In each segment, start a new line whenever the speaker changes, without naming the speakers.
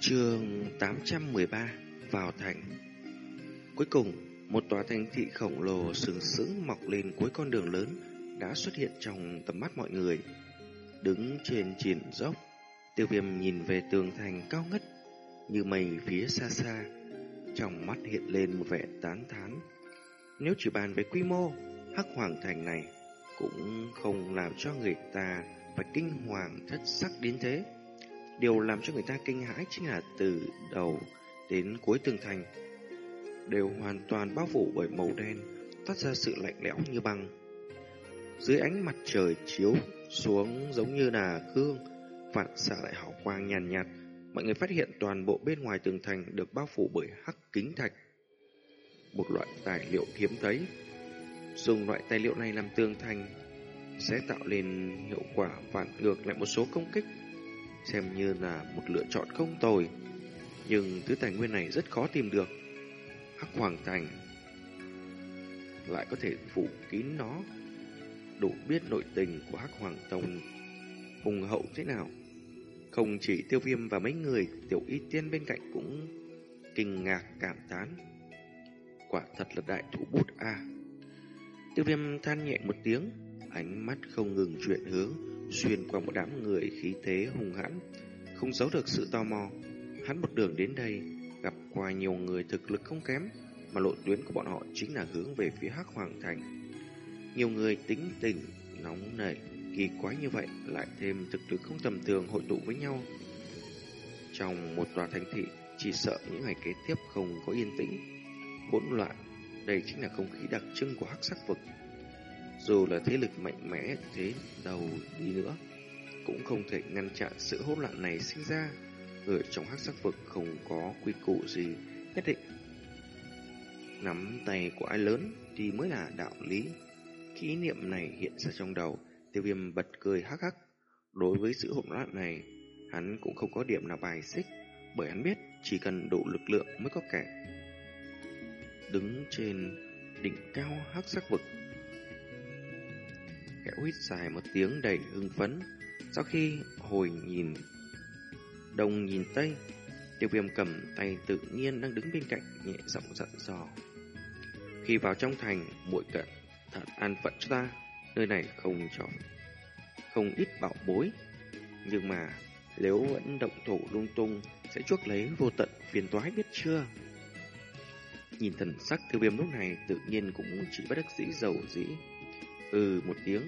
Chương 813 Vào thành Cuối cùng, một tòa thành thị khổng lồ sừng sững mọc lên cuối con đường lớn đã xuất hiện trong tầm mắt mọi người. Đứng trên triển dốc, tiêu viêm nhìn về tường thành cao ngất như mây phía xa xa. Trong mắt hiện lên một vẻ tán thán. Nếu chỉ bàn về quy mô, hắc hoàng thành này cũng không làm cho người ta phải kinh hoàng thất sắc đến thế. Điều làm cho người ta kinh hãi chính là từ đầu đến cuối tường thành đều hoàn toàn bao phủ bởi màu đen, toát ra sự lạnh lẽo như băng. Dưới ánh mặt trời chiếu xuống giống như là gương, vạn xạ lại hào quang nhàn nhạt, nhạt, mọi người phát hiện toàn bộ bên ngoài tường thành được bao phủ bởi hắc kính thạch. Một loại tài liệu hiếm thấy. Dùng loại tài liệu này làm tường thành sẽ tạo nên hiệu quả vạn ngược lại một số công kích xem như là một lựa chọn không tồi. Nhưng thứ tài nguyên này rất khó tìm được. Hắc Hoàng Thành lại có thể phủ kín nó, đủ biết nội tình của Hắc Hoàng Tông hùng hậu thế nào. Không chỉ tiêu viêm và mấy người tiểu y tiên bên cạnh cũng kinh ngạc cảm thán. Quả thật là đại thủ bút a. Tiêu viêm than nhẹ một tiếng, ánh mắt không ngừng chuyển hướng, xuyên qua một đám người khí thế hùng hãn, không giấu được sự tò mò. Hắn một đường đến đây, gặp qua nhiều người thực lực không kém, mà lộ tuyến của bọn họ chính là hướng về phía Hắc Hoàng Thành. Nhiều người tính tình, nóng nảy, kỳ quái như vậy lại thêm thực lực không tầm thường hội tụ với nhau. Trong một tòa thành thị, chỉ sợ những ngày kế tiếp không có yên tĩnh, hỗn loạn. Đây chính là không khí đặc trưng của hắc sắc vực. Dù là thế lực mạnh mẽ thế đầu đi nữa, cũng không thể ngăn chặn sự hỗn loạn này sinh ra. Ở trong hắc sắc vực không có quy củ gì nhất định. Nắm tay của ai lớn thì mới là đạo lý. Khi ý niệm này hiện ra trong đầu, tiêu viêm bật cười hắc hắc. Đối với sự hỗn loạn này, hắn cũng không có điểm nào bài xích, bởi hắn biết chỉ cần đủ lực lượng mới có kẻ. Đứng trên đỉnh cao hắc sắc vực Khẽ huýt dài một tiếng đầy hưng phấn. Sau khi hồi nhìn Đông nhìn Tây, Tiêu viêm cầm tay tự nhiên đang đứng bên cạnh Nhẹ giọng giận dò. Khi vào trong thành, muội cận Thật an phận cho ta, Nơi này không cho, Không ít bảo bối. Nhưng mà nếu vẫn động thủ lung tung, Sẽ chuốc lấy vô tận phiền toái biết chưa? Nhìn thần sắc tiêu viêm lúc này Tự nhiên cũng chỉ bất đắc dĩ dầu dĩ. Ừ một tiếng.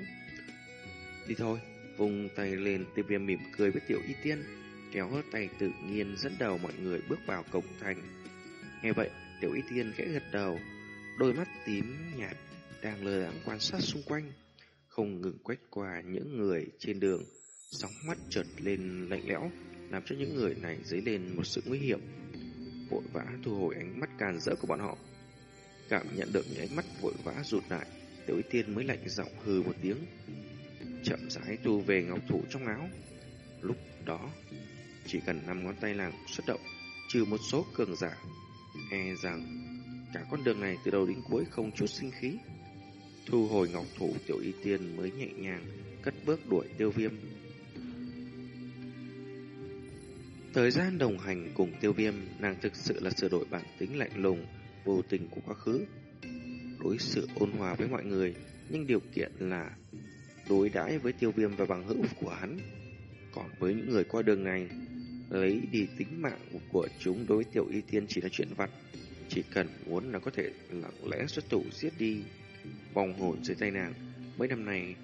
Đi thôi Vùng tay lên, tiêu viêm mỉm cười với tiểu y tiên, Kéo tay tự nhiên dẫn đầu mọi người bước vào cổng thành. Nghe vậy, tiểu y tiên khẽ gật đầu, Đôi mắt tím nhạt Đang lơ đãng quan sát xung quanh, Không ngừng quét qua những người trên đường, Sóng mắt chợt lên lạnh lẽo, Làm cho những người này dấy lên một sự nguy hiểm. Vội vã thu hồi ánh mắt càn rỡ của bọn họ. Cảm nhận được những ánh mắt vội vã rụt lại Tiểu Y Tiên mới lạnh giọng hừ một tiếng. Chậm rãi thu về ngọc thủ trong áo. Lúc đó, Chỉ cần năm ngón tay làng xuất động, Trừ một số cường giả E rằng Cả con đường này từ đầu đến cuối không chút sinh khí. Thu hồi ngọc thủ, Tiểu Y Tiên mới nhẹ nhàng Cất bước đuổi tiêu viêm. Thời gian đồng hành cùng tiêu viêm, Nàng thực sự là sửa đổi bản tính lạnh lùng, Vô tình của quá khứ đối xử ôn hòa với mọi người, nhưng điều kiện là đối đãi với tiêu viêm và bằng hữu của hắn. Còn với những người qua đường này, lấy đi tính mạng của chúng đối tiểu y tiên chỉ là chuyện vặt. Chỉ cần muốn là có thể lặng lẽ xuất thủ giết đi vòng hồn dưới tay nàng. Mấy năm này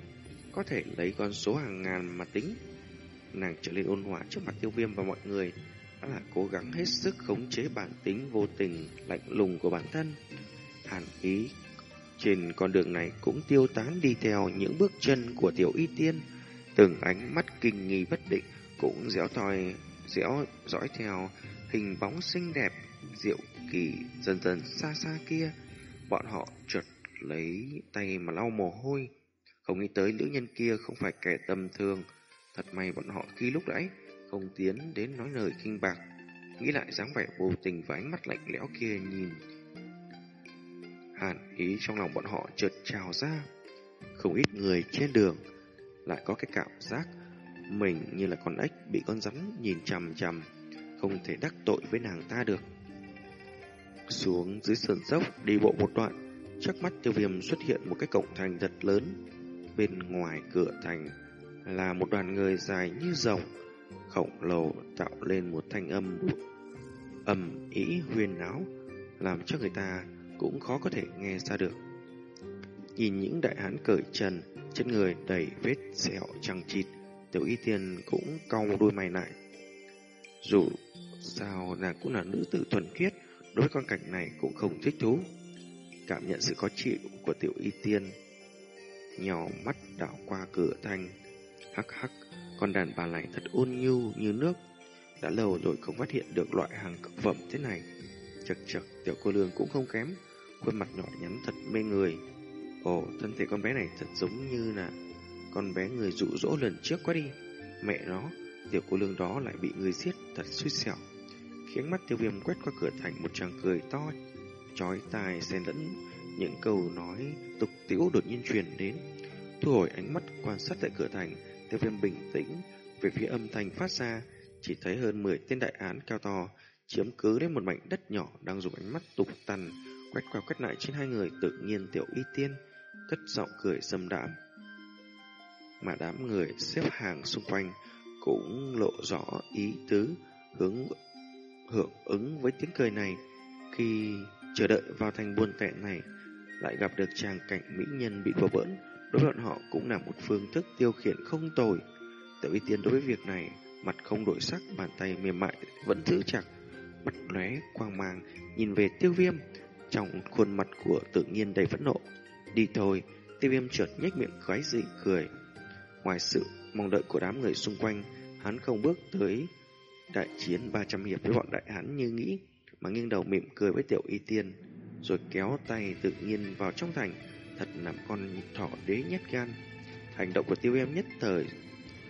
có thể lấy con số hàng ngàn mà tính. Nàng trở lên ôn hòa trước mặt tiêu viêm và mọi người đó là cố gắng hết sức khống chế bản tính vô tình lạnh lùng của bản thân. Hàn ý trên con đường này cũng tiêu tán đi theo những bước chân của tiểu y tiên, từng ánh mắt kinh nghi bất định cũng dẻo thòi dẻo dõi theo hình bóng xinh đẹp diệu kỳ dần dần xa xa kia. Bọn họ chợt lấy tay mà lau mồ hôi, không nghĩ tới nữ nhân kia không phải kẻ tầm thường. Thật may bọn họ khi lúc nãy không tiến đến nói lời kinh bạc, nghĩ lại dáng vẻ vô tình và ánh mắt lạnh lẽo kia nhìn Hàn ý trong lòng bọn họ chợt trào ra. Không ít người trên đường lại có cái cảm giác mình như là con ếch bị con rắn nhìn chằm chằm, không thể đắc tội với nàng ta được. Xuống dưới sườn dốc, đi bộ một đoạn, trước mắt tiêu viêm xuất hiện một cái cổng thành thật lớn. Bên ngoài cửa thành là một đoàn người dài như rồng, khổng lồ tạo lên một thanh âm ầm ý huyền áo, làm cho người ta cũng khó có thể nghe ra được. Nhìn những đại hán cởi trần, chân người đầy vết sẹo chẳng chịt, tiểu y tiên cũng cau đôi mày lại. Dù sao nàng cũng là nữ tử thuần khiết, đối với con cảnh này cũng không thích thú. Cảm nhận sự khó chịu của tiểu y tiên, nhỏ mắt đảo qua cửa thanh. Hắc hắc, con đàn bà này thật ôn nhu như nước. Đã lâu rồi không phát hiện được loại hàng cực phẩm thế này. Chật chật, tiểu cô lương cũng không kém, khuôn mặt nhỏ nhắn thật mê người. Ồ, thân thể con bé này thật giống như là con bé người dụ dỗ lần trước quá đi. Mẹ nó, tiểu cô lương đó lại bị người giết thật suýt xẻo. Khiến mắt tiêu viêm quét qua cửa thành một tràng cười to, chói tai xen lẫn những câu nói tục tiễu đột nhiên truyền đến. Thu hồi ánh mắt quan sát tại cửa thành, tiêu viêm bình tĩnh về phía âm thanh phát ra, chỉ thấy hơn 10 tên đại án cao to chiếm cứ đến một mảnh đất nhỏ đang dùng ánh mắt tục tằn, quét qua quét lại trên hai người tự nhiên tiểu y tiên, cất giọng cười sâm đãm. Mà đám người xếp hàng xung quanh cũng lộ rõ ý tứ hướng, hưởng ứng với tiếng cười này. Khi chờ đợi vào thành buôn tẹn này, lại gặp được chàng cảnh mỹ nhân bị đùa bỡn. Đối với bọn họ cũng là một phương thức tiêu khiển không tồi. Tiểu y tiên đối với việc này, mặt không đổi sắc, bàn tay mềm mại vẫn giữ chặt mắt lóe quang mang, nhìn về tiêu viêm. Trong khuôn mặt của tự nhiên đầy phẫn nộ, đi thôi, tiêu viêm chợt nhếch miệng quái dị cười. Ngoài sự mong đợi của đám người xung quanh, hắn không bước tới đại chiến 300 hiệp với bọn đại hán như nghĩ, mà nghiêng đầu mỉm cười với tiểu y tiên, rồi kéo tay tự nhiên vào trong thành, thật làm con thỏ đế nhét gan. Hành động của tiêu viêm nhất thời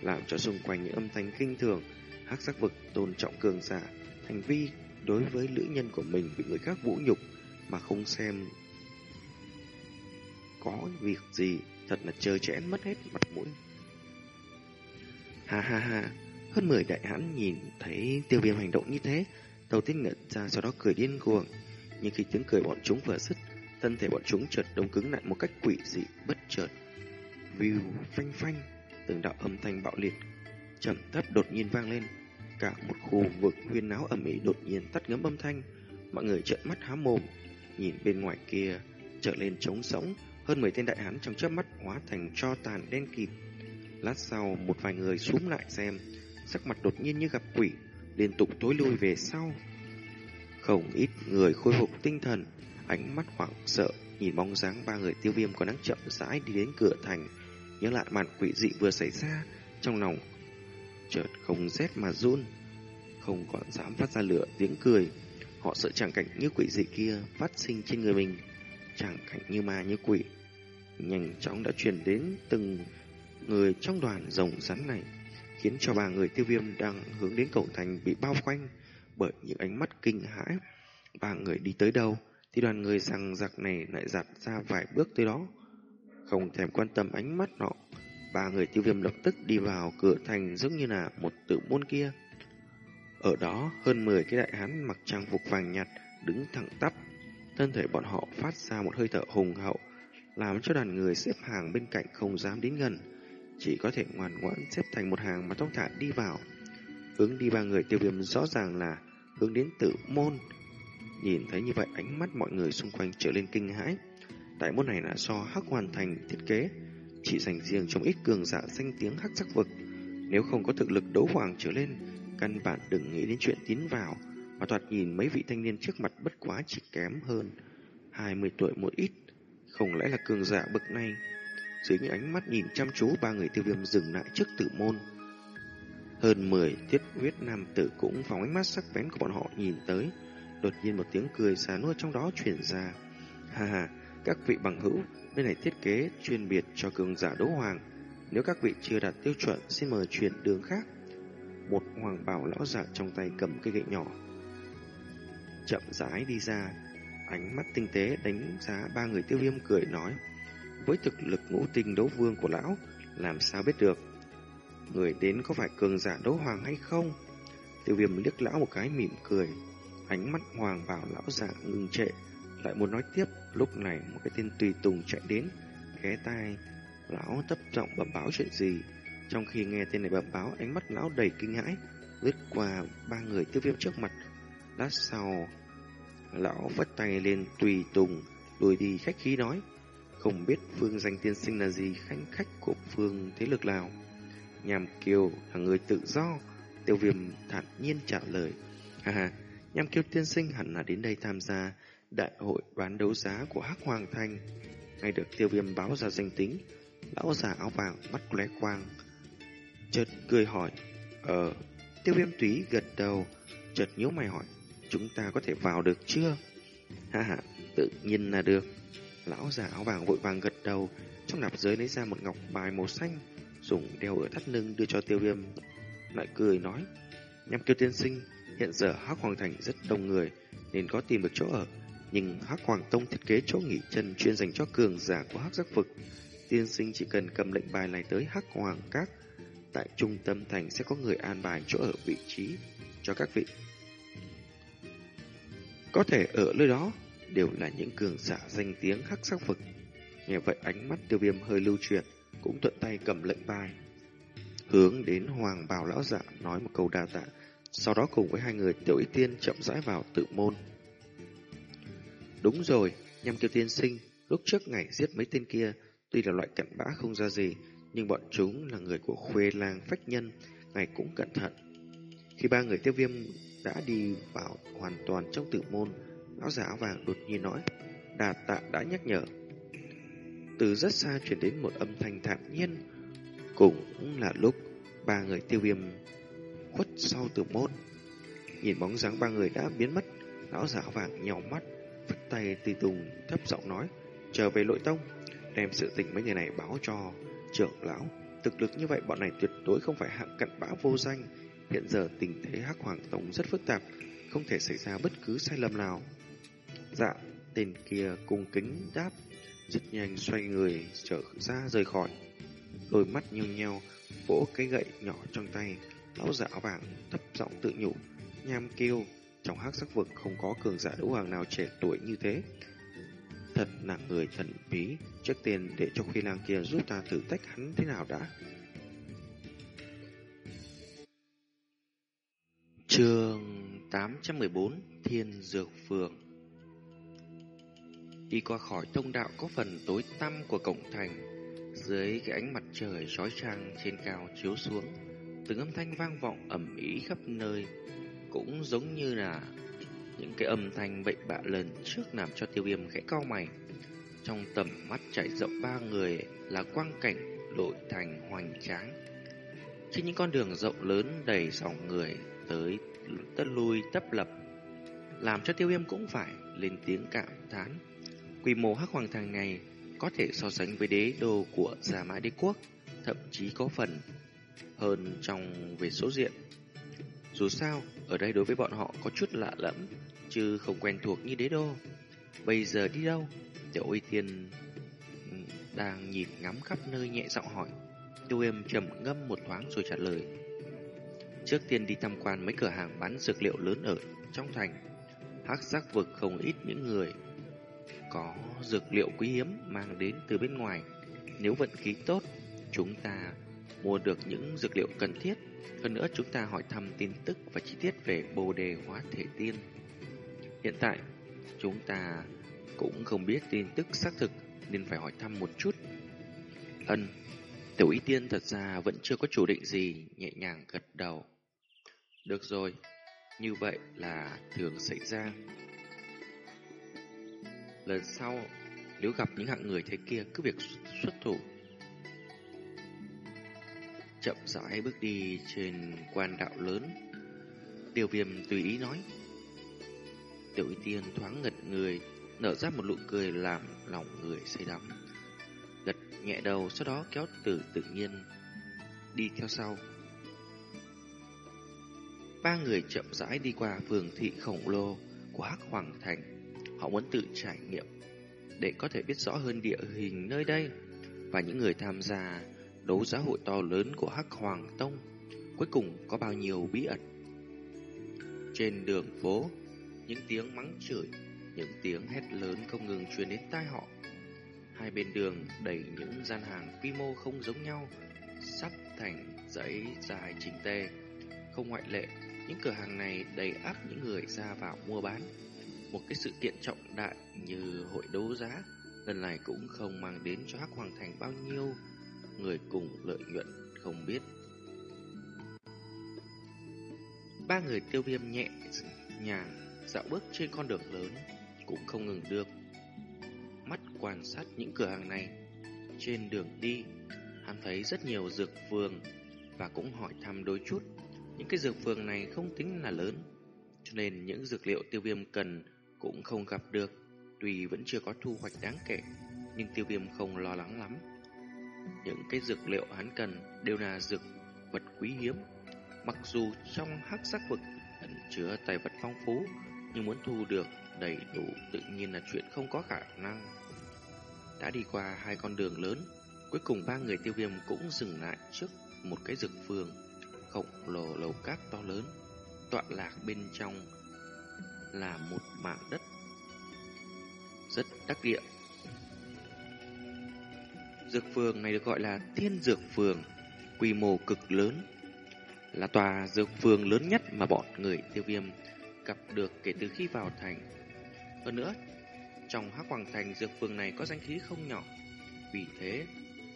làm cho xung quanh những âm thanh kinh thường, hắc sắc vực tôn trọng cường giả, hành vi đối với nữ nhân của mình bị người khác vũ nhục mà không xem có việc gì thật là chơi chẽn mất hết mặt mũi. Ha ha ha, hơn 10 đại hãn nhìn thấy tiêu viêm hành động như thế, đầu tiên ngẩn ra sau đó cười điên cuồng. Nhưng khi tiếng cười bọn chúng vừa dứt, thân thể bọn chúng chợt đông cứng lại một cách quỷ dị bất chợt. View phanh phanh, từng đạo âm thanh bạo liệt, trầm thấp đột nhiên vang lên. Cả một khu vực huyên náo ẩm ĩ đột nhiên tắt ngấm âm thanh, mọi người trợn mắt há mồm, nhìn bên ngoài kia trở lên trống sống, hơn 10 tên đại hán trong chớp mắt hóa thành cho tàn đen kịt. Lát sau, một vài người súm lại xem, sắc mặt đột nhiên như gặp quỷ, liên tục tối lui về sau. Không ít người khôi phục tinh thần, ánh mắt hoảng sợ, nhìn bóng dáng ba người tiêu viêm còn đang chậm rãi đi đến cửa thành, nhớ lại màn quỷ dị vừa xảy ra, trong lòng chợt không rét mà run, không còn dám phát ra lửa tiếng cười. Họ sợ chẳng cảnh như quỷ dị kia phát sinh trên người mình, chẳng cảnh như ma như quỷ. Nhanh chóng đã truyền đến từng người trong đoàn rồng rắn này, khiến cho ba người tiêu viêm đang hướng đến cổng thành bị bao quanh bởi những ánh mắt kinh hãi. Ba người đi tới đâu, thì đoàn người rằng giặc này lại giặt ra vài bước tới đó. Không thèm quan tâm ánh mắt họ, ba người tiêu viêm lập tức đi vào cửa thành giống như là một tự môn kia. Ở đó, hơn 10 cái đại hán mặc trang phục vàng nhạt đứng thẳng tắp. Thân thể bọn họ phát ra một hơi thở hùng hậu, làm cho đoàn người xếp hàng bên cạnh không dám đến gần. Chỉ có thể ngoan ngoãn xếp thành một hàng mà tóc thả đi vào. Hướng đi ba người tiêu viêm rõ ràng là hướng đến tự môn. Nhìn thấy như vậy ánh mắt mọi người xung quanh trở lên kinh hãi. Đại môn này là do Hắc hoàn thành thiết kế, chỉ dành riêng trong ít cường giả danh tiếng Hắc sắc vực. Nếu không có thực lực đấu hoàng trở lên, căn bản đừng nghĩ đến chuyện tiến vào, mà thoạt nhìn mấy vị thanh niên trước mặt bất quá chỉ kém hơn 20 tuổi một ít, không lẽ là cường giả bậc này. Dưới những ánh mắt nhìn chăm chú ba người tiêu viêm dừng lại trước tử môn. Hơn 10 tiết huyết nam tử cũng phóng ánh mắt sắc bén của bọn họ nhìn tới. Đột nhiên một tiếng cười xà nua trong đó truyền ra. Ha ha, các vị bằng hữu, nơi này thiết kế chuyên biệt cho cường giả đấu hoàng. Nếu các vị chưa đạt tiêu chuẩn, xin mời chuyển đường khác. Một hoàng bảo lão giả trong tay cầm cây gậy nhỏ. Chậm rãi đi ra, ánh mắt tinh tế đánh giá ba người tiêu viêm cười nói. Với thực lực ngũ tinh đấu vương của lão, làm sao biết được? Người đến có phải cường giả đấu hoàng hay không? Tiêu viêm liếc lão một cái mỉm cười. Ánh mắt hoàng bảo lão giả ngừng trệ. Lại muốn nói tiếp, lúc này một cái tên tùy tùng chạy đến, ghé tai. Lão thấp trọng bẩm báo chuyện gì. Trong khi nghe tên này bẩm báo, ánh mắt lão đầy kinh hãi, lướt qua ba người tiêu viêm trước mặt. Lát sau, lão vất tay lên tùy tùng, lùi đi khách khí nói. Không biết phương danh tiên sinh là gì khanh khách của phương thế lực nào. Nhàm Kiều là người tự do, tiêu viêm thản nhiên trả lời. Ha ha, Nhàm Kiều tiên sinh hẳn là đến đây tham gia đại hội bán đấu giá của Hắc Hoàng Thanh. Ngay được tiêu viêm báo ra danh tính, lão già áo vàng mắt lóe quang. Chợt cười hỏi, Ờ, tiêu viêm túy gật đầu, chợt nhíu mày hỏi, chúng ta có thể vào được chưa? Ha ha, tự nhiên là được. Lão già áo vàng vội vàng gật đầu, trong nạp giới lấy ra một ngọc bài màu xanh, dùng đeo ở thắt lưng đưa cho tiêu viêm. Lại cười nói, nhằm kêu tiên sinh, hiện giờ Hắc Hoàng Thành rất đông người, nên có tìm được chỗ ở. Nhưng Hắc Hoàng Tông thiết kế chỗ nghỉ chân chuyên dành cho cường giả của Hắc Giác Vực. Tiên sinh chỉ cần cầm lệnh bài này tới Hắc Hoàng Các, tại trung tâm thành sẽ có người an bài chỗ ở vị trí cho các vị. Có thể ở nơi đó đều là những cường giả danh tiếng hắc sắc vực. Nghe vậy ánh mắt tiêu viêm hơi lưu truyền, cũng thuận tay cầm lệnh bài. Hướng đến hoàng Bảo lão giả nói một câu đa tạ, sau đó cùng với hai người tiểu y tiên chậm rãi vào tự môn. Đúng rồi, nhằm kiều tiên sinh, lúc trước ngày giết mấy tên kia, tuy là loại cặn bã không ra gì, nhưng bọn chúng là người của khuê lang phách nhân, ngài cũng cẩn thận. Khi ba người tiêu viêm đã đi vào hoàn toàn trong tử môn, Áo giả áo vàng đột nhiên nói, đà tạ đã nhắc nhở. Từ rất xa chuyển đến một âm thanh thản nhiên, cũng là lúc ba người tiêu viêm khuất sau tử môn. Nhìn bóng dáng ba người đã biến mất, lão giả vàng nhỏ mắt, Vất tay tùy tùng thấp giọng nói, trở về nội tông, đem sự tình mấy người này báo cho trưởng lão. Thực lực như vậy bọn này tuyệt đối không phải hạng cặn bã vô danh. Hiện giờ tình thế hắc hoàng tông rất phức tạp, không thể xảy ra bất cứ sai lầm nào. Dạ, tên kia cung kính đáp, rất nhanh xoay người trở ra rời khỏi. Đôi mắt nheo nheo, vỗ cái gậy nhỏ trong tay, lão giả vàng thấp giọng tự nhủ, nham kêu, trong hắc sắc vực không có cường giả đấu hoàng nào trẻ tuổi như thế. Thật là người thần bí, trước tiên để cho khuy lang kia giúp ta thử tách hắn thế nào đã. Trường 814 Thiên Dược Phường Đi qua khỏi thông đạo có phần tối tăm của cổng thành Dưới cái ánh mặt trời chói chang trên cao chiếu xuống Từng âm thanh vang vọng ẩm ý khắp nơi cũng giống như là những cái âm thanh bậy bạ lần trước làm cho tiêu viêm khẽ cao mày. Trong tầm mắt trải rộng ba người là quang cảnh đội thành hoành tráng. Trên những con đường rộng lớn đầy dòng người tới tất lui tấp lập Làm cho tiêu viêm cũng phải lên tiếng cảm thán. Quy mô hắc hoàng thành này có thể so sánh với đế đô của Gia Mã Đế Quốc, thậm chí có phần hơn trong về số diện. Dù sao, ở đây đối với bọn họ có chút lạ lẫm, chứ không quen thuộc như đế đô. Bây giờ đi đâu? Tiểu uy tiên ừ, đang nhìn ngắm khắp nơi nhẹ giọng hỏi. Tiêu êm trầm ngâm một thoáng rồi trả lời. Trước tiên đi tham quan mấy cửa hàng bán dược liệu lớn ở trong thành. Hắc giác vực không ít những người có dược liệu quý hiếm mang đến từ bên ngoài. Nếu vận khí tốt, chúng ta mua được những dược liệu cần thiết. Hơn nữa chúng ta hỏi thăm tin tức và chi tiết về bồ đề hóa thể tiên. Hiện tại, chúng ta cũng không biết tin tức xác thực nên phải hỏi thăm một chút. Ân, tiểu ý tiên thật ra vẫn chưa có chủ định gì, nhẹ nhàng gật đầu. Được rồi, như vậy là thường xảy ra. Lần sau, nếu gặp những hạng người thế kia cứ việc xuất thủ. Chậm rãi bước đi trên quan đạo lớn. Tiêu viêm tùy ý nói. Tiểu y tiên thoáng ngật người, nở ra một nụ cười làm lòng người say đắm. Gật nhẹ đầu, sau đó kéo từ tự nhiên, đi theo sau. Ba người chậm rãi đi qua phường thị khổng lồ của Hắc Hoàng Thành. Họ muốn tự trải nghiệm để có thể biết rõ hơn địa hình nơi đây và những người tham gia đấu giá hội to lớn của Hắc Hoàng Tông cuối cùng có bao nhiêu bí ẩn. Trên đường phố, những tiếng mắng chửi, những tiếng hét lớn không ngừng truyền đến tai họ. Hai bên đường đầy những gian hàng quy mô không giống nhau, sắp thành dãy dài chỉnh tề. Không ngoại lệ, những cửa hàng này đầy ắp những người ra vào mua bán. Một cái sự kiện trọng đại như hội đấu giá lần này cũng không mang đến cho Hắc Hoàng Thành bao nhiêu người cùng lợi nhuận không biết. Ba người tiêu viêm nhẹ nhàng dạo bước trên con đường lớn cũng không ngừng được. Mắt quan sát những cửa hàng này. Trên đường đi, hắn thấy rất nhiều dược vườn và cũng hỏi thăm đôi chút. Những cái dược vườn này không tính là lớn, cho nên những dược liệu tiêu viêm cần cũng không gặp được. Tuy vẫn chưa có thu hoạch đáng kể, nhưng tiêu viêm không lo lắng lắm. Những cái dược liệu hắn cần đều là dược vật quý hiếm. Mặc dù trong hắc sắc vực ẩn chứa tài vật phong phú, nhưng muốn thu được đầy đủ tự nhiên là chuyện không có khả năng. Đã đi qua hai con đường lớn, cuối cùng ba người tiêu viêm cũng dừng lại trước một cái dược phường khổng lồ lầu cát to lớn, tọa lạc bên trong là một mảng đất rất đắc địa. Dược phường này được gọi là Thiên Dược Phường, quy mô cực lớn, là tòa dược phường lớn nhất mà bọn người tiêu viêm gặp được kể từ khi vào thành. Hơn nữa, trong Hắc Hoàng Thành dược phường này có danh khí không nhỏ. Vì thế,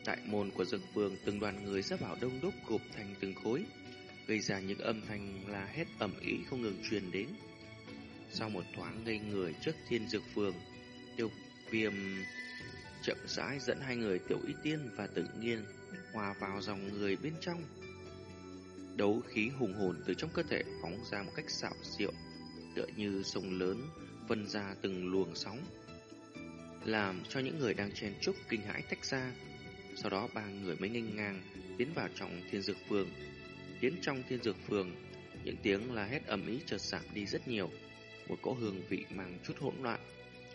tại môn của dược phường từng đoàn người sẽ vào đông đúc gộp thành từng khối, gây ra những âm thanh là hết ẩm ý không ngừng truyền đến. Sau một thoáng ngây người trước thiên dược phường, tiêu viêm chậm rãi dẫn hai người tiểu y tiên và tự nhiên hòa vào dòng người bên trong. Đấu khí hùng hồn từ trong cơ thể phóng ra một cách xạo diệu, tựa như sông lớn phân ra từng luồng sóng, làm cho những người đang chen chúc kinh hãi tách ra. Sau đó ba người mới nghênh ngang tiến vào trong thiên dược phường. Tiến trong thiên dược phường, những tiếng la hét ầm ĩ chợt giảm đi rất nhiều. Một cỗ hương vị mang chút hỗn loạn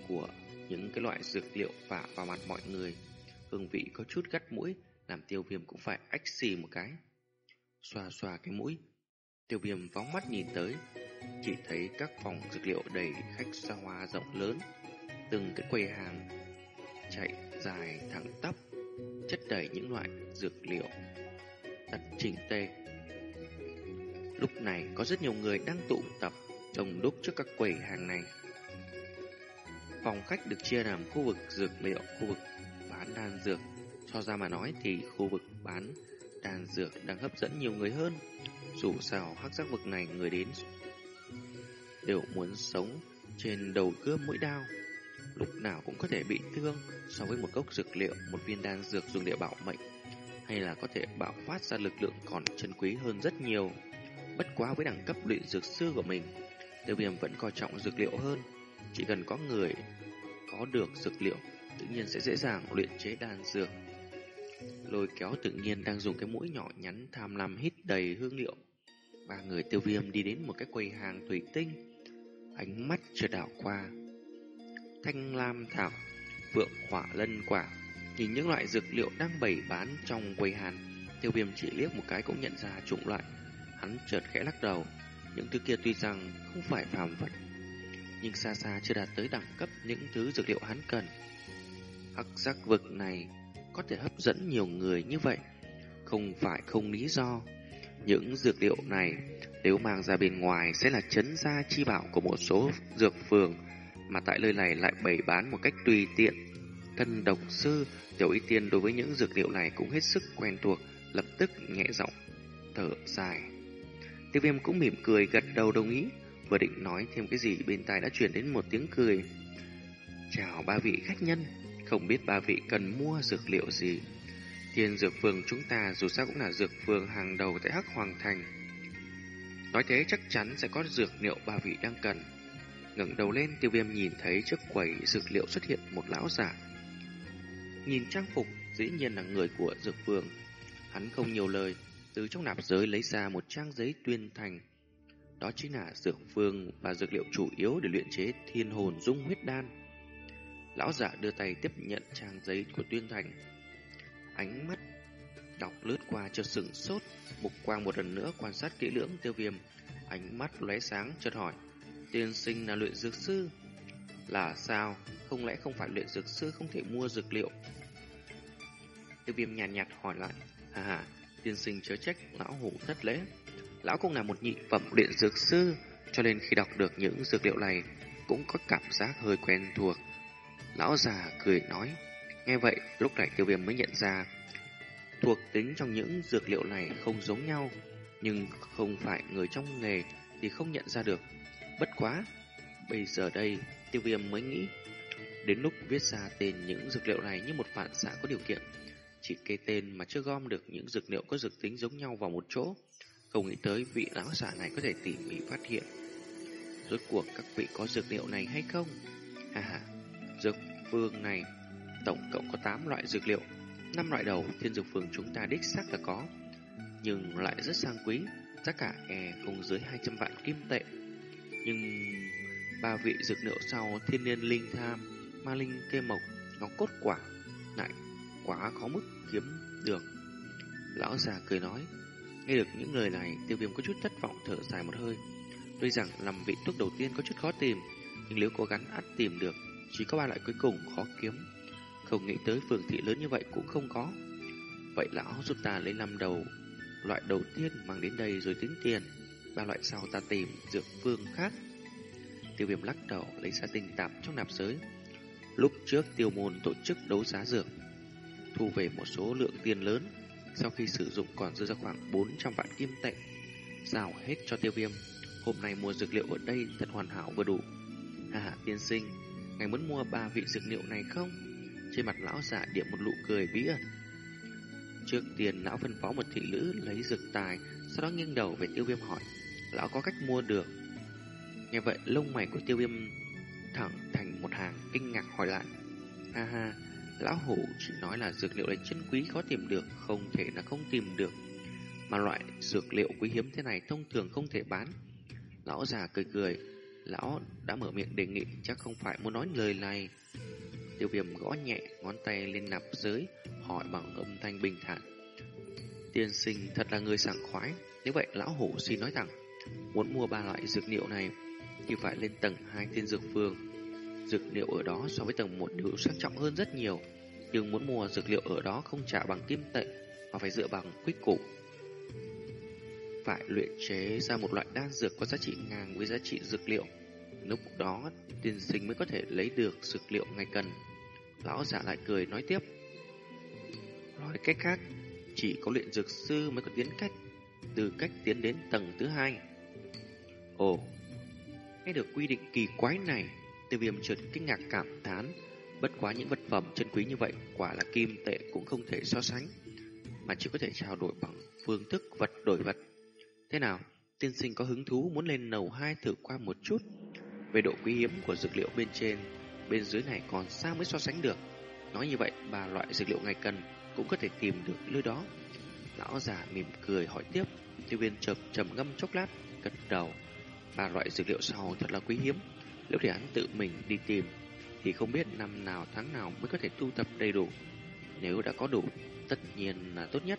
của những cái loại dược liệu phả vào mặt mọi người. Hương vị có chút gắt mũi, làm tiêu viêm cũng phải ách xì một cái. Xoa xoa cái mũi, tiêu viêm phóng mắt nhìn tới, chỉ thấy các phòng dược liệu đầy khách xa hoa rộng lớn, từng cái quầy hàng chạy dài thẳng tắp, chất đầy những loại dược liệu đặt chỉnh tề. Lúc này có rất nhiều người đang tụ tập đông đúc trước các quầy hàng này. Phòng khách được chia làm khu vực dược liệu, khu vực bán đan dược. cho ra mà nói thì khu vực bán đan dược đang hấp dẫn nhiều người hơn. Dù sao hắc giác vực này người đến đều muốn sống trên đầu cướp mũi đao. Lúc nào cũng có thể bị thương so với một cốc dược liệu, một viên đan dược dùng để bảo mệnh, hay là có thể bạo phát ra lực lượng còn chân quý hơn rất nhiều. Bất quá với đẳng cấp luyện dược sư của mình, tiêu viêm vẫn coi trọng dược liệu hơn. Chỉ cần có người có được dược liệu, tự nhiên sẽ dễ dàng luyện chế đan dược. Lôi kéo tự nhiên đang dùng cái mũi nhỏ nhắn tham lam hít đầy hương liệu. Ba người tiêu viêm đi đến một cái quầy hàng thủy tinh ánh mắt chưa đảo qua. Thanh lam thảo, vượng hỏa lân quả, nhìn những loại dược liệu đang bày bán trong quầy hàng, tiêu viêm chỉ liếc một cái cũng nhận ra chủng loại. Hắn chợt khẽ lắc đầu, những thứ kia tuy rằng không phải phàm vật, nhưng xa xa chưa đạt tới đẳng cấp những thứ dược liệu hắn cần. Hắc giác vực này có thể hấp dẫn nhiều người như vậy, không phải không lý do. Những dược liệu này nếu mang ra bên ngoài sẽ là chấn gia chi bảo của một số dược phường, mà tại nơi này lại bày bán một cách tùy tiện. Thân độc sư, tiểu y tiên đối với những dược liệu này cũng hết sức quen thuộc, lập tức nhẹ giọng thở dài. Tiêu viêm cũng mỉm cười gật đầu đồng ý, vừa định nói thêm cái gì bên tai đã chuyển đến một tiếng cười. Chào ba vị khách nhân, không biết ba vị cần mua dược liệu gì. Thiên dược phường chúng ta dù sao cũng là dược phường hàng đầu tại Hắc Hoàng Thành. Nói thế chắc chắn sẽ có dược liệu ba vị đang cần. ngẩng đầu lên tiêu viêm nhìn thấy trước quầy dược liệu xuất hiện một lão giả. Nhìn trang phục dĩ nhiên là người của dược phường. Hắn không nhiều lời, từ trong nạp giới lấy ra một trang giấy tuyên thành. Đó chính là dược phương và dược liệu chủ yếu để luyện chế thiên hồn dung huyết đan. Lão giả đưa tay tiếp nhận trang giấy của tuyên thành. Ánh mắt đọc lướt qua cho sừng sốt, mục quang một lần nữa quan sát kỹ lưỡng tiêu viêm. ánh mắt lóe sáng chợt hỏi, tiên sinh là luyện dược sư. Là sao? Không lẽ không phải luyện dược sư không thể mua dược liệu? Tiêu viêm nhàn nhạt, nhạt hỏi lại, hà hà, tiên sinh chớ trách lão hủ thất lễ. Lão cũng là một nhị phẩm luyện dược sư, cho nên khi đọc được những dược liệu này cũng có cảm giác hơi quen thuộc. Lão già cười nói, nghe vậy lúc này tiêu viêm mới nhận ra thuộc tính trong những dược liệu này không giống nhau, nhưng không phải người trong nghề thì không nhận ra được. Bất quá, bây giờ đây tiêu viêm mới nghĩ, đến lúc viết ra tên những dược liệu này như một phản xạ có điều kiện, chỉ kê tên mà chưa gom được những dược liệu có dược tính giống nhau vào một chỗ. Không nghĩ tới vị lão giả này có thể tỉ mỉ phát hiện. Rốt cuộc các vị có dược liệu này hay không? Ha dược phương này tổng cộng có 8 loại dược liệu. năm loại đầu thiên dược phương chúng ta đích xác là có, nhưng lại rất sang quý, giá cả e không dưới 200 vạn kim tệ. Nhưng ba vị dược liệu sau thiên niên linh tham, ma linh kê mộc, ngọc cốt quả lại quá khó mức kiếm được. Lão già cười nói, nghe được những lời này, tiêu viêm có chút thất vọng thở dài một hơi. Tuy rằng làm vị thuốc đầu tiên có chút khó tìm, nhưng nếu cố gắng ắt tìm được, chỉ có ba loại cuối cùng khó kiếm. Không nghĩ tới phường thị lớn như vậy cũng không có. Vậy lão giúp ta lấy năm đầu, loại đầu tiên mang đến đây rồi tính tiền. Ba loại sau ta tìm dược phương khác. Tiêu viêm lắc đầu lấy ra tình tạp trong nạp giới. Lúc trước tiêu môn tổ chức đấu giá dược, thu về một số lượng tiền lớn, sau khi sử dụng còn dư ra khoảng 400 vạn kim tệ. rào hết cho tiêu viêm, hôm nay mua dược liệu ở đây thật hoàn hảo vừa đủ. À, tiên sinh, ngài muốn mua ba vị dược liệu này không? Trên mặt lão giả điểm một nụ cười bí ẩn. Trước tiền lão phân phó một thị nữ lấy dược tài, sau đó nghiêng đầu về tiêu viêm hỏi, lão có cách mua được. Nghe vậy lông mày của tiêu viêm thẳng thành một hàng kinh ngạc hỏi lại. Ha ha, Lão hủ chỉ nói là dược liệu này chân quý khó tìm được, không thể là không tìm được. Mà loại dược liệu quý hiếm thế này thông thường không thể bán. Lão già cười cười, lão đã mở miệng đề nghị chắc không phải muốn nói lời này. Tiêu viêm gõ nhẹ ngón tay lên nạp dưới hỏi bằng âm thanh bình thản. Tiên sinh thật là người sảng khoái, nếu vậy lão hủ xin nói rằng, muốn mua ba loại dược liệu này thì phải lên tầng hai tiên dược phương Dược liệu ở đó so với tầng 1 đều sang trọng hơn rất nhiều, nhưng muốn mua dược liệu ở đó không trả bằng kim tệ, mà phải dựa bằng quýt củ. Phải luyện chế ra một loại đan dược có giá trị ngang với giá trị dược liệu. Lúc đó, tiên sinh mới có thể lấy được dược liệu ngày cần. Lão giả lại cười nói tiếp. Nói cách khác, chỉ có luyện dược sư mới có tiến cách, từ cách tiến đến tầng thứ hai. Ồ, nghe được quy định kỳ quái này, Tiêu viêm chợt kinh ngạc cảm thán, Bất quá những vật phẩm chân quý như vậy Quả là kim tệ cũng không thể so sánh, Mà chỉ có thể trao đổi bằng phương thức vật đổi vật. Thế nào, Tiên sinh có hứng thú muốn lên nầu hai thử qua một chút? Về độ quý hiếm của dược liệu bên trên, Bên dưới này còn xa mới so sánh được? Nói như vậy, ba loại dược liệu ngài cần Cũng có thể tìm được nơi đó. Lão già mỉm cười hỏi tiếp. Tiêu viên chợp trầm ngâm chốc lát, Gật đầu. Ba loại dược liệu sau thật là quý hiếm nếu để hắn tự mình đi tìm, Thì không biết năm nào tháng nào mới có thể thu thập đầy đủ. Nếu đã có đủ, Tất nhiên là tốt nhất.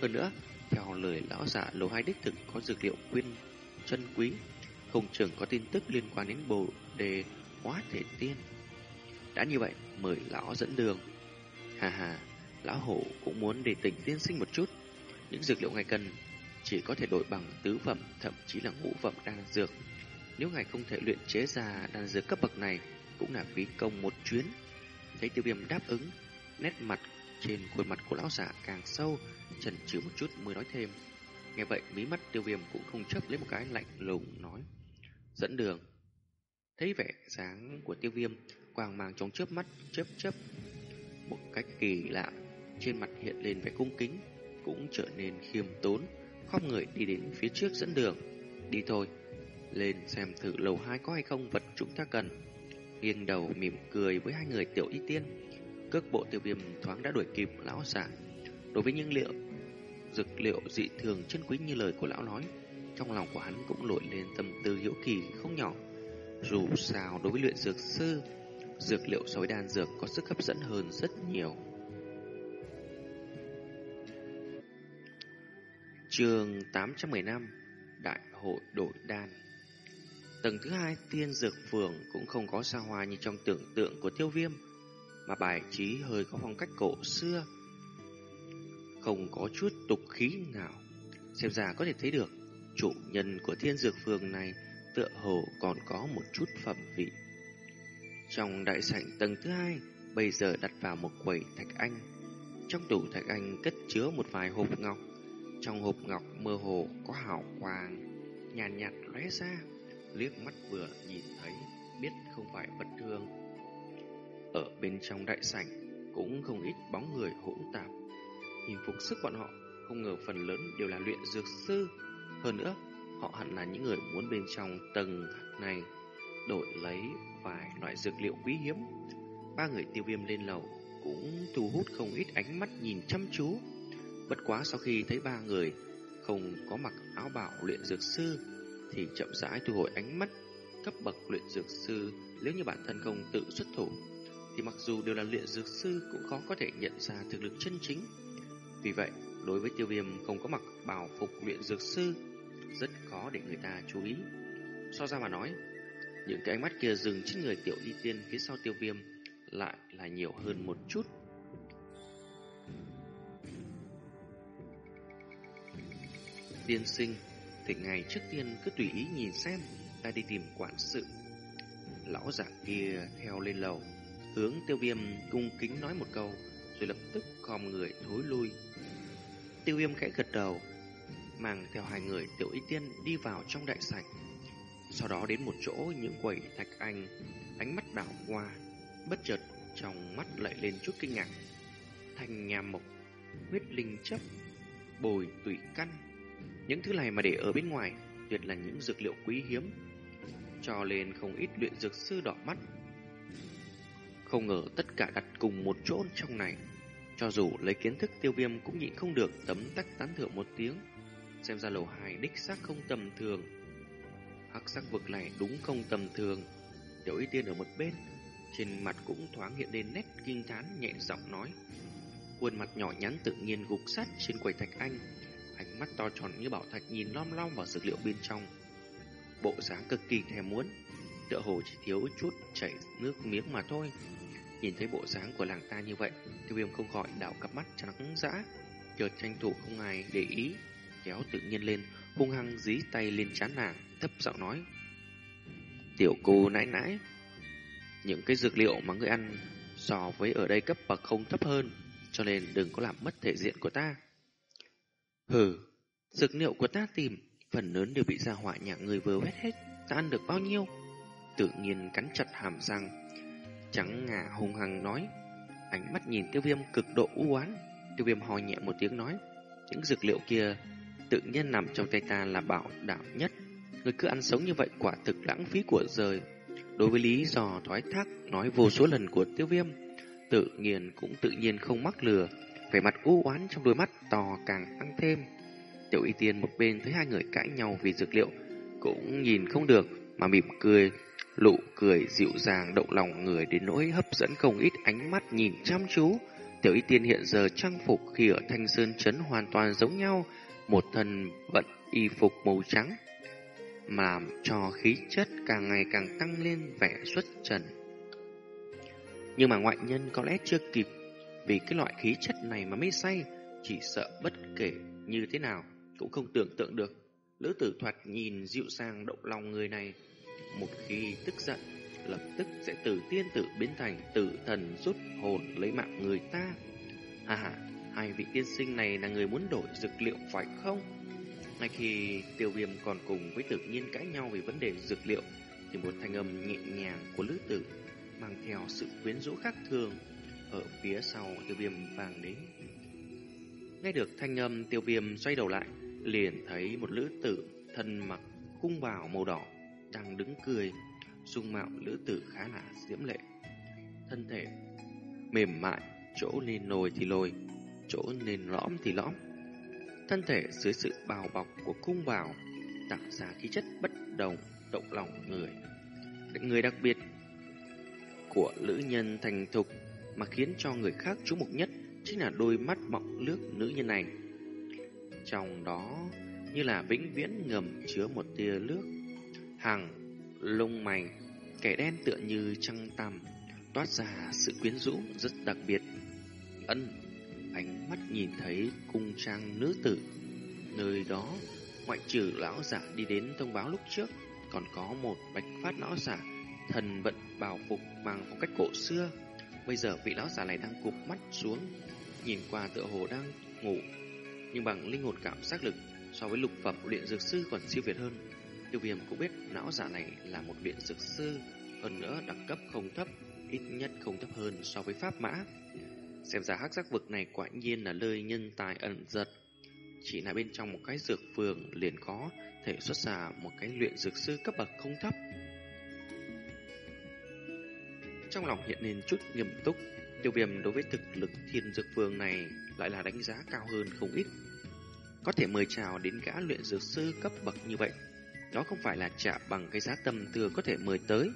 Hơn nữa, Theo lời lão giả lầu hai đích thực có dược liệu quyên chân quý, Không chừng có tin tức liên quan đến bồ đề hóa thể tiên. Đã như vậy, Mời lão dẫn đường. Hà hà Lão hổ cũng muốn để tỉnh tiên sinh một chút. Những dược liệu ngài cần Chỉ có thể đổi bằng tứ phẩm, Thậm chí là ngũ phẩm đan dược nếu ngài không thể luyện chế ra đan dược cấp bậc này, cũng là phí công một chuyến. Thấy tiêu viêm đáp ứng, nét mặt trên khuôn mặt của lão giả càng sâu, chần chừ một chút mới nói thêm. Nghe vậy, mí mắt tiêu viêm cũng không chấp lấy một cái lạnh lùng nói. Dẫn đường. Thấy vẻ dáng của tiêu viêm, quàng màng trong chớp mắt, chớp chớp. Một cách kỳ lạ, trên mặt hiện lên vẻ cung kính, cũng trở nên khiêm tốn, khom người đi đến phía trước dẫn đường. Đi thôi lên xem thử lầu hai có hay không vật chúng ta cần. Nghiêng đầu mỉm cười với hai người tiểu y tiên. Cước bộ tiêu viêm thoáng đã đuổi kịp lão giả. Đối với những liệu dược liệu dị thường chân quý như lời của lão nói, trong lòng của hắn cũng nổi lên tâm tư hiếu kỳ không nhỏ. Dù sao đối với luyện dược sư, dược liệu so với đan dược có sức hấp dẫn hơn rất nhiều. Trường 815 Đại hội đổi đan. Tầng thứ hai tiên dược phường cũng không có xa hoa như trong tưởng tượng của tiêu viêm, mà bài trí hơi có phong cách cổ xưa. Không có chút tục khí nào. Xem ra có thể thấy được, chủ nhân của thiên dược phường này tựa hồ còn có một chút phẩm vị. Trong đại sảnh tầng thứ hai, bây giờ đặt vào một quầy thạch anh. Trong tủ thạch anh cất chứa một vài hộp ngọc. Trong hộp ngọc mơ hồ có hào quang nhàn nhạt lóe ra, liếc mắt vừa nhìn thấy biết không phải vật thường. Ở bên trong đại sảnh cũng không ít bóng người hỗn tạp. Nhìn phục sức bọn họ, không ngờ phần lớn đều là luyện dược sư. Hơn nữa, họ hẳn là những người muốn bên trong tầng này đổi lấy vài loại dược liệu quý hiếm. Ba người tiêu viêm lên lầu cũng thu hút không ít ánh mắt nhìn chăm chú. Bất quá sau khi thấy ba người không có mặc áo bào luyện dược sư thì chậm rãi thu hồi ánh mắt cấp bậc luyện dược sư nếu như bản thân không tự xuất thủ thì mặc dù đều là luyện dược sư cũng khó có thể nhận ra thực lực chân chính. Vì vậy, đối với tiêu viêm không có mặc bào phục luyện dược sư rất khó để người ta chú ý. So ra mà nói, những cái ánh mắt kia dừng trên người tiểu y tiên phía sau tiêu viêm lại là nhiều hơn một chút. Tiên sinh, thì ngày trước tiên cứ tùy ý nhìn xem, ta đi tìm quản sự. Lão giả kia theo lên lầu, hướng tiêu viêm cung kính nói một câu, rồi lập tức khom người thối lui. Tiêu viêm khẽ gật đầu, mang theo hai người tiểu y tiên đi vào trong đại sảnh. Sau đó đến một chỗ những quầy thạch anh, ánh mắt đảo qua, bất chợt trong mắt lại lên chút kinh ngạc. thành nhà mộc, huyết linh chấp, bồi tủy căn. Những thứ này mà để ở bên ngoài tuyệt là những dược liệu quý hiếm, cho nên không ít luyện dược sư đỏ mắt. Không ngờ tất cả đặt cùng một chỗ trong này. Cho dù lấy kiến thức tiêu viêm cũng nhịn không được tấm tắc tán thưởng một tiếng. Xem ra lầu hài đích xác không tầm thường. Hắc sắc vực này đúng không tầm thường. Tiểu y tiên ở một bên, trên mặt cũng thoáng hiện lên nét kinh thán nhẹ giọng nói. Khuôn mặt nhỏ nhắn tự nhiên gục sát trên quầy thạch anh, ánh mắt to tròn như bảo thạch nhìn lom lom vào dược liệu bên trong. Bộ dáng cực kỳ thèm muốn, tựa hồ chỉ thiếu chút chảy nước miếng mà thôi. Nhìn thấy bộ dáng của làng ta như vậy, tiêu viêm không khỏi đảo cặp mắt trắng dã, chợt tranh thủ không ai để ý, kéo tự nhiên lên, hung hăng dí tay lên chán nàng, thấp giọng nói. Tiểu cô nãi nãi, những cái dược liệu mà ngươi ăn so với ở đây cấp bậc không thấp hơn, cho nên đừng có làm mất thể diện của ta. Hừ, dược liệu của ta tìm, phần lớn đều bị gia hỏa nhà người vừa vét hết, ta ăn được bao nhiêu? Tự nhiên cắn chặt hàm răng, trắng ngà hung hăng nói, ánh mắt nhìn tiêu viêm cực độ u oán Tiêu viêm hò nhẹ một tiếng nói, những dược liệu kia tự nhiên nằm trong tay ta là bảo đảm nhất. Người cứ ăn sống như vậy quả thực lãng phí của rời. Đối với lý do thoái thác nói vô số lần của tiêu viêm, tự nhiên cũng tự nhiên không mắc lừa, vẻ mặt u oán trong đôi mắt to càng tăng thêm. Tiểu y tiên một bên thấy hai người cãi nhau vì dược liệu, cũng nhìn không được mà mỉm cười, lụ cười dịu dàng động lòng người đến nỗi hấp dẫn không ít ánh mắt nhìn chăm chú. Tiểu y tiên hiện giờ trang phục khi ở Thanh Sơn Trấn hoàn toàn giống nhau, một thân vận y phục màu trắng, mà cho khí chất càng ngày càng tăng lên vẻ xuất trần. Nhưng mà ngoại nhân có lẽ chưa kịp, vì cái loại khí chất này mà mê say, chỉ sợ bất kể như thế nào cũng không tưởng tượng được. Lữ tử thoạt nhìn dịu sang động lòng người này, một khi tức giận, lập tức sẽ từ tiên tử biến thành tử thần rút hồn lấy mạng người ta. Hà hà, hai vị tiên sinh này là người muốn đổi dược liệu phải không? Ngay khi tiêu viêm còn cùng với tự nhiên cãi nhau về vấn đề dược liệu, thì một thanh âm nhẹ nhàng của lữ tử mang theo sự quyến rũ khác thường ở phía sau tiêu viêm vàng đến. Nghe được thanh âm tiêu viêm xoay đầu lại, liền thấy một lữ tử thân mặc cung bào màu đỏ đang đứng cười, dung mạo lữ tử khá là diễm lệ. Thân thể mềm mại, chỗ nên nồi thì lồi, chỗ nên lõm thì lõm. Thân thể dưới sự bào bọc của cung bào tạo ra khí chất bất đồng, động lòng người. Người đặc biệt của lữ nhân thành thục mà khiến cho người khác chú mục nhất chính là đôi mắt mọng nước nữ nhân này. Trong đó như là vĩnh viễn ngầm chứa một tia nước. Hàng lông mày, kẻ đen tựa như trăng tằm, toát ra sự quyến rũ rất đặc biệt. Ân, ánh mắt nhìn thấy cung trang nữ tử. Nơi đó, ngoại trừ lão giả đi đến thông báo lúc trước, còn có một bạch phát lão giả, thần vận bảo phục mang phong cách cổ xưa. Bây giờ vị lão giả này đang cụp mắt xuống, nhìn qua tựa hồ đang ngủ, nhưng bằng linh hồn cảm giác lực so với lục phẩm luyện dược sư còn siêu việt hơn. Tiêu viêm cũng biết lão giả này là một luyện dược sư, hơn nữa đẳng cấp không thấp, ít nhất không thấp hơn so với pháp mã. Xem ra hắc giác vực này quả nhiên là nơi nhân tài ẩn giật. Chỉ là bên trong một cái dược phường liền có thể xuất ra một cái luyện dược sư cấp bậc không thấp. Trong lòng hiện lên chút nghiêm túc, tiêu viêm đối với thực lực thiên dược vương này lại là đánh giá cao hơn không ít. Có thể mời chào đến gã luyện dược sư cấp bậc như vậy, đó không phải là trả bằng cái giá tầm thường có thể mời tới.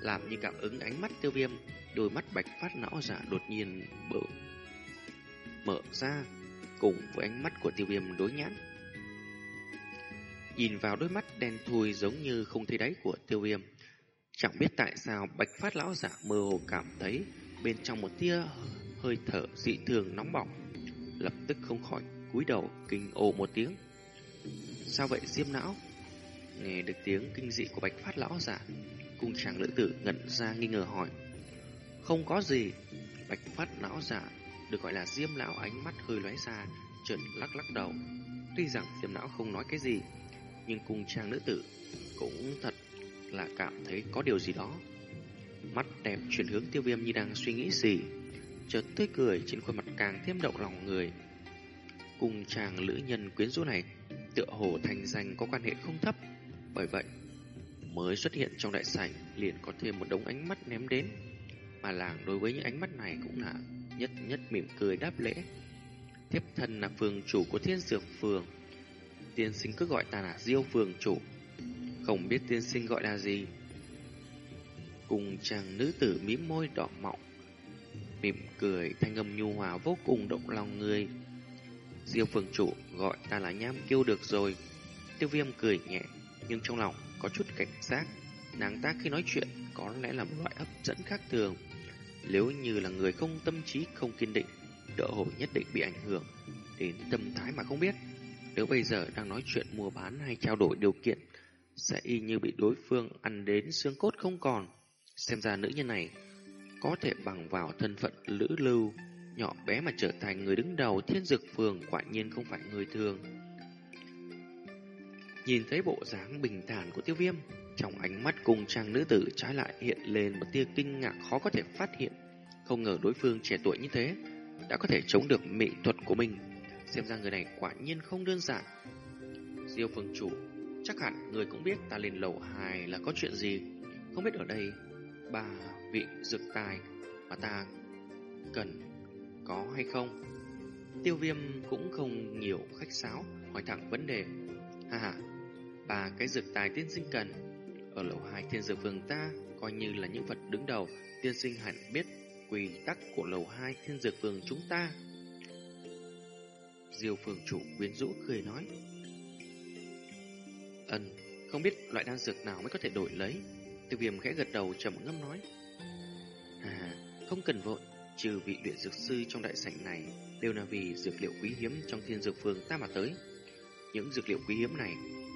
Làm như cảm ứng ánh mắt tiêu viêm, đôi mắt bạch phát não giả đột nhiên bở mở ra, cùng với ánh mắt của tiêu viêm đối nhãn. Nhìn vào đôi mắt đen thui giống như không thấy đáy của tiêu viêm, chẳng biết tại sao bạch phát lão giả mơ hồ cảm thấy bên trong một tia hơi thở dị thường nóng bỏng, lập tức không khỏi cúi đầu kinh ồ một tiếng. Sao vậy diêm não? Nghe được tiếng kinh dị của bạch phát lão giả, cung chàng nữ tử ngẩn ra nghi ngờ hỏi. Không có gì. Bạch phát lão giả được gọi là diêm lão ánh mắt hơi lóe ra, chợt lắc lắc đầu. Tuy rằng diêm lão không nói cái gì, nhưng cung trang nữ tử cũng thật là cảm thấy có điều gì đó. Mắt đẹp chuyển hướng tiêu viêm như đang suy nghĩ gì, chợt tươi cười trên khuôn mặt càng thêm động lòng người. cùng chàng lữ nhân quyến rũ này tựa hồ thành danh có quan hệ không thấp, bởi vậy mới xuất hiện trong đại sảnh liền có thêm một đống ánh mắt ném đến, mà làng đối với những ánh mắt này cũng là nhất nhất mỉm cười đáp lễ. Tiếp thân là phường chủ của thiên dược phường, tiên sinh cứ gọi ta là diêu phường chủ, không biết tiên sinh gọi là gì. Cùng chàng nữ tử mím môi đỏ mọng, mỉm cười thanh âm nhu hòa vô cùng động lòng người. Diêu phường chủ gọi ta là nham kêu được rồi. Tiêu viêm cười nhẹ, nhưng trong lòng có chút cảnh giác. Nàng ta khi nói chuyện có lẽ là một loại hấp dẫn khác thường. Nếu như là người không tâm trí không kiên định, đỡ hội nhất định bị ảnh hưởng đến tâm thái mà không biết. Nếu bây giờ đang nói chuyện mua bán hay trao đổi điều kiện, sẽ y như bị đối phương ăn đến xương cốt không còn. Xem ra nữ nhân này có thể bằng vào thân phận lữ lưu, nhỏ bé mà trở thành người đứng đầu thiên dược phường quả nhiên không phải người thường. Nhìn thấy bộ dáng bình thản của tiêu viêm, trong ánh mắt cùng trang nữ tử trái lại hiện lên một tia kinh ngạc khó có thể phát hiện. Không ngờ đối phương trẻ tuổi như thế, đã có thể chống được mỹ thuật của mình. Xem ra người này quả nhiên không đơn giản. Diêu phương chủ, chắc hẳn người cũng biết ta lên lầu 2 là có chuyện gì. Không biết ở đây, ba vị dược tài mà ta cần có hay không? Tiêu viêm cũng không nhiều khách sáo, hỏi thẳng vấn đề. Ha ha, Bà cái dược tài tiên sinh cần. Ở lầu 2 thiên dược vườn ta coi như là những vật đứng đầu, tiên sinh hẳn biết quy tắc của lầu 2 thiên dược vườn chúng ta. Diêu phường chủ quyến rũ cười nói. Ân, không biết loại đan dược nào mới có thể đổi lấy. Tiêu viêm khẽ gật đầu trầm ngâm nói. À, không cần vội, trừ vị luyện dược sư trong đại sảnh này đều là vì dược liệu quý hiếm trong thiên dược phường ta mà tới. Những dược liệu quý hiếm này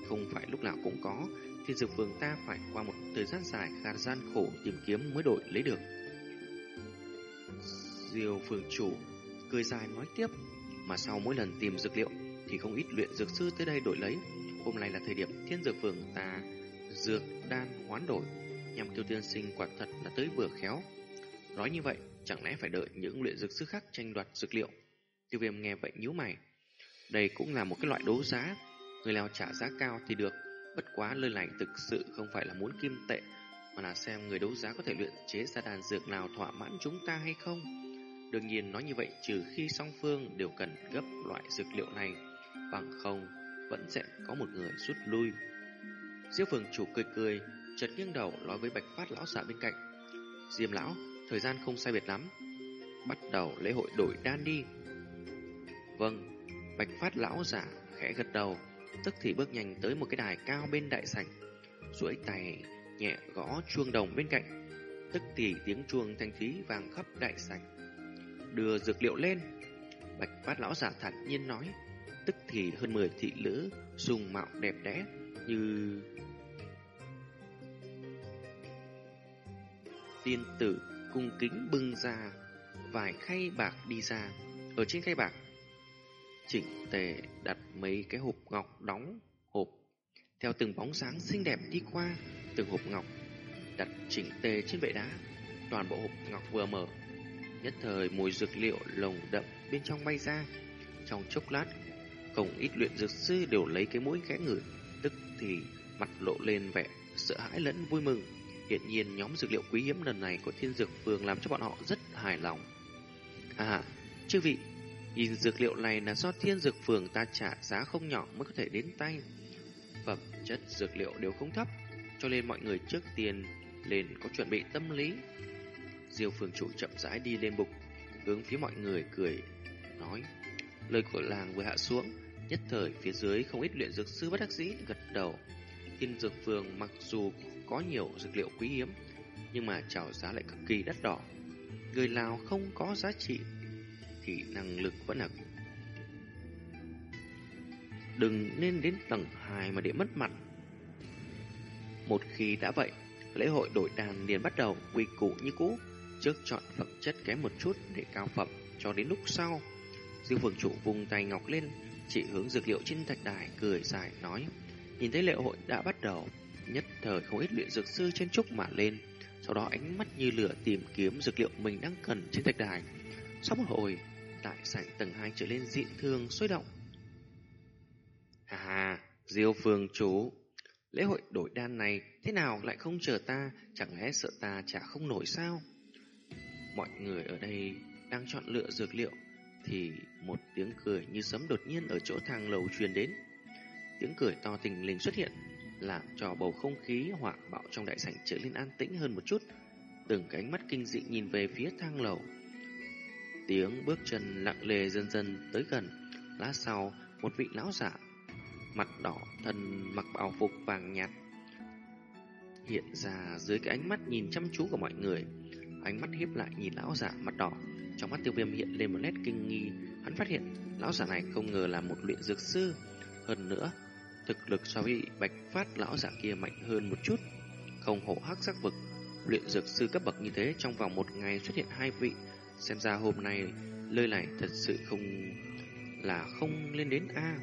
không phải lúc nào cũng có, thiên dược phường ta phải qua một thời gian dài khá gian khổ tìm kiếm mới đổi lấy được. Diêu phường chủ cười dài nói tiếp, mà sau mỗi lần tìm dược liệu thì không ít luyện dược sư tới đây đổi lấy. Hôm nay là thời điểm thiên dược phường ta dược đan hoán đổi, nhằm kêu tiên sinh quả thật đã tới vừa khéo. Nói như vậy, chẳng lẽ phải đợi những luyện dược sư khác tranh đoạt dược liệu? Tiêu viêm nghe vậy nhíu mày. Đây cũng là một cái loại đấu giá, người nào trả giá cao thì được. Bất quá lời lành thực sự không phải là muốn kim tệ, mà là xem người đấu giá có thể luyện chế ra đàn dược nào thỏa mãn chúng ta hay không. Đương nhiên nói như vậy trừ khi song phương đều cần gấp loại dược liệu này, bằng không vẫn sẽ có một người rút lui. Diêu phường chủ cười cười, chợt nghiêng đầu nói với bạch phát lão giả bên cạnh. Diêm lão, thời gian không sai biệt lắm. Bắt đầu lễ hội đổi đan đi. Vâng, bạch phát lão giả khẽ gật đầu, tức thì bước nhanh tới một cái đài cao bên đại sảnh, duỗi tay nhẹ gõ chuông đồng bên cạnh, tức thì tiếng chuông thanh thúy vang khắp đại sảnh. Đưa dược liệu lên, Bạch Phát lão giả thản nhiên nói, tức thì hơn 10 thị nữ dùng mạo đẹp đẽ như tiên tử cung kính bưng ra vài khay bạc đi ra. Ở trên khay bạc, chỉnh tề đặt mấy cái hộp ngọc đóng hộp. Theo từng bóng sáng xinh đẹp đi qua, từng hộp ngọc đặt chỉnh tề trên bệ đá. Toàn bộ hộp ngọc vừa mở, nhất thời mùi dược liệu lồng đậm bên trong bay ra. Trong chốc lát, không ít luyện dược sư đều lấy cái mũi khẽ ngửi, tức thì mặt lộ lên vẻ sợ hãi lẫn vui mừng. Hiện nhiên nhóm dược liệu quý hiếm lần này của thiên dược phường làm cho bọn họ rất hài lòng. À, chư vị, nhìn dược liệu này là do thiên dược phường ta trả giá không nhỏ mới có thể đến tay. Phẩm chất dược liệu đều không thấp, cho nên mọi người trước tiên lên có chuẩn bị tâm lý. Diêu phường chủ chậm rãi đi lên bục, hướng phía mọi người cười, nói. Lời của làng vừa hạ xuống, nhất thời phía dưới không ít luyện dược sư bất đắc dĩ gật đầu. Thiên dược phường mặc dù có nhiều dược liệu quý hiếm, nhưng mà chào giá lại cực kỳ đắt đỏ. Người Lào không có giá trị thì năng lực vẫn là Đừng nên đến tầng 2 mà để mất mặt. Một khi đã vậy, lễ hội đổi đàn liền bắt đầu quy củ như cũ, trước chọn phẩm chất kém một chút để cao phẩm cho đến lúc sau. Diêu phường chủ vùng tay ngọc lên, chị hướng dược liệu trên thạch đài cười dài nói, nhìn thấy lễ hội đã bắt đầu, nhất thời không ít luyện dược sư trên trúc mà lên, sau đó ánh mắt như lửa tìm kiếm dược liệu mình đang cần trên thạch đài. Sau một hồi, tại sảnh tầng 2 trở lên dị thương sôi động. À, Diêu Phương chú, lễ hội đổi đan này thế nào lại không chờ ta, chẳng lẽ sợ ta chả không nổi sao? Mọi người ở đây đang chọn lựa dược liệu, thì một tiếng cười như sấm đột nhiên ở chỗ thang lầu truyền đến. Tiếng cười to tình lình xuất hiện, làm cho bầu không khí hoảng bạo trong đại sảnh trở nên an tĩnh hơn một chút. Từng cái ánh mắt kinh dị nhìn về phía thang lầu. Tiếng bước chân lặng lề dần dần tới gần. Lát sau, một vị lão giả mặt đỏ, thân mặc bào phục vàng nhạt hiện ra dưới cái ánh mắt nhìn chăm chú của mọi người. Ánh mắt hiếp lại nhìn lão giả mặt đỏ, trong mắt tiêu viêm hiện lên một nét kinh nghi. Hắn phát hiện lão giả này không ngờ là một luyện dược sư. Hơn nữa, thực lực so với bạch phát lão giả kia mạnh hơn một chút. Không hổ hắc sắc vực, luyện dược sư cấp bậc như thế trong vòng một ngày xuất hiện hai vị. Xem ra hôm nay, lời này thật sự không là không lên đến A.